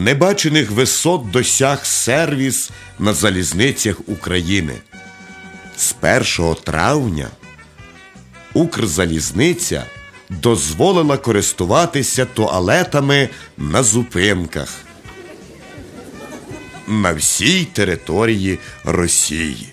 небачених висот досяг сервіс на залізницях України. З 1 травня Укрзалізниця дозволила користуватися туалетами на зупинках на всій території Росії.